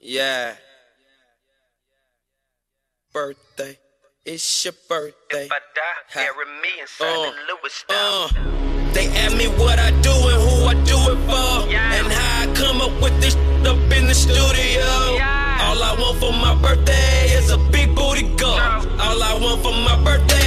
Yeah. Birthday. It's your birthday. If I die, bury me inside Uh, the Lewis style. Uh, they ask me what I do and who I do it for. Yeah. And how I come up with this up in the studio. Yeah. All I want for my birthday is a big booty. Girl. All I want for my birthday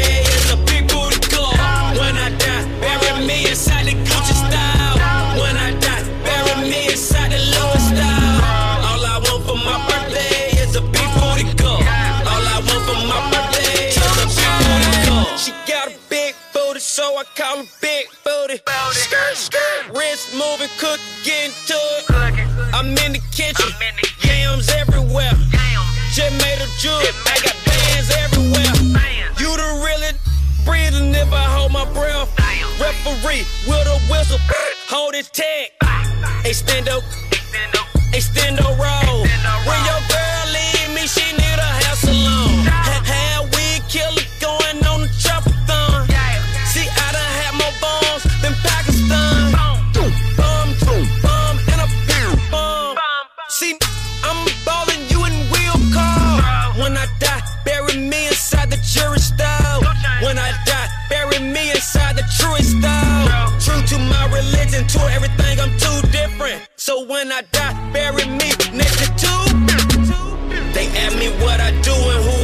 so I call her big booty. Skirt, skirt, wrist moving, cook, get into it. Cooking. I'm in the kitchen, I'm in the kitchen. yams everywhere. Just made a Just I got bands everywhere. Man. You the really breathing if I hold my breath. Referee with a whistle, hold it tag. Extendo, Extendo. extendo roll. When I die, bury me next to two. They ask me what I do and who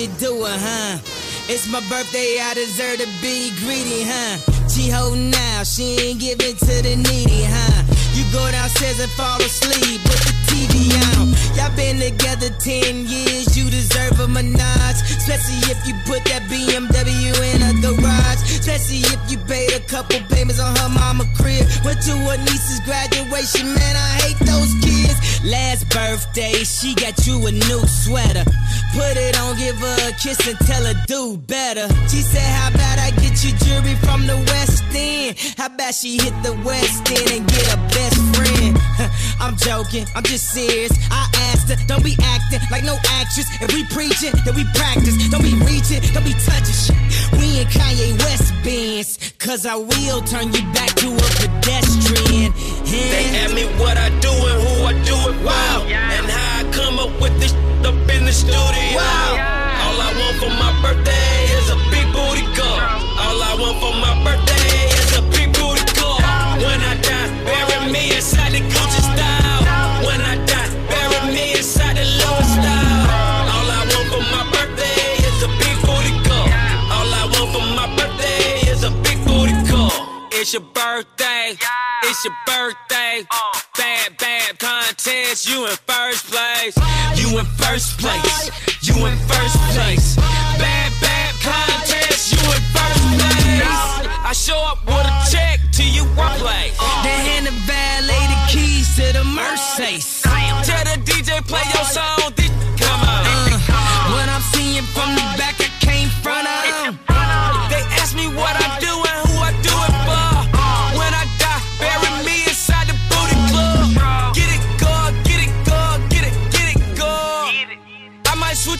You doing, huh? It's my birthday, I deserve to be greedy, huh? She holding out, she ain't giving to the needy, huh? You go downstairs and fall asleep with the TV on. Y'all been together 10 years, you deserve a menage. Especially if you put that BMW in a garage. Especially if you paid a couple payments on her mama crib. Went to her niece's graduation, man, I hate those kids. Last birthday, she got you a new sweater. Put it on, give her a kiss and tell her do better. She said, How about I you jewelry from the West End? How about she hit the West End and get a best friend? I'm joking, I'm just serious. I asked her, don't be acting like no actress. If we preaching, then we practice. Don't be reaching, don't be touching shit. We in Kanye West Benz, cause I will turn you back to a pedestrian. They ask me what I do and who I do it. Wow. And how I come up with this up in the studio. Wow. It's your birthday. It's your birthday. Bad, bad contest. You in first place. You in first place. You in first place. Bad, bad contest. You in first place. I show up with a check to your workplace. Then hand the valet the keys to the Mercedes. Tell the DJ play your song.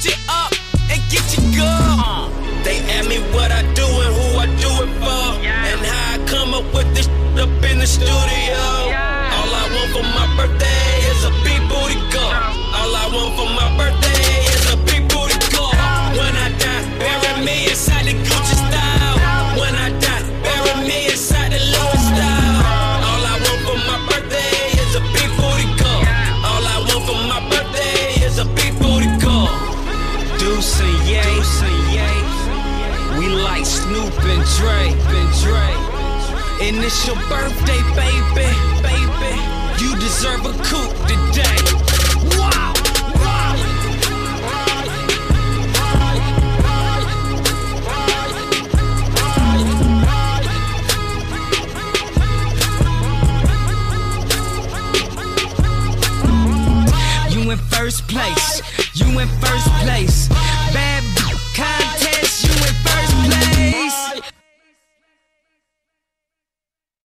Switch it up and get you good. They ask me what I do and who I do it for. And how I come up with this up in the studio. like Snoop and Dre, and Dre. And it's your birthday, baby, baby. You deserve a coupe today. Wow. in first place. You in first place. Bad contest, you in